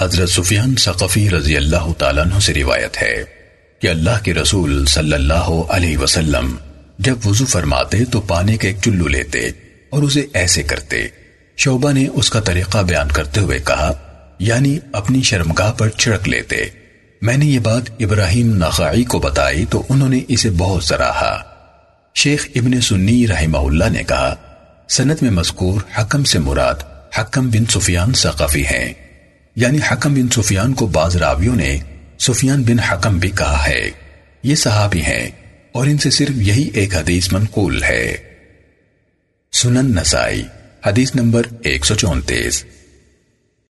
حضرت سفیان ثقفی رضی اللہ تعالیٰ عنہ سے روایت ہے کہ اللہ کے رسول صلی اللہ علیہ وسلم جب وضو فرماتے تو پانی کے ایک چلو لیتے اور اسے ایسے کرتے۔ شعبہ نے اس کا طریقہ بیان کرتے ہوئے کہا یعنی اپنی شرمگاہ پر چھڑک لیتے۔ میں نے یہ بات ابراہیم نخائی کو بتائی تو انہوں نے اسے بہت سراہا۔ شیخ ابن سنی رحمہ اللہ نے کہا سنت میں مذکور حکم سے مراد حکم بن سفیان ثقافی ہیں۔ یعنی حکم بن سفیان کو بعض راویوں نے سفیان بن حکم بھی کہا ہے۔ یہ صحابی ہیں اور ان سے صرف یہی ایک حدیث منقول ہے۔ سنن نسائی، حدیث نمبر 134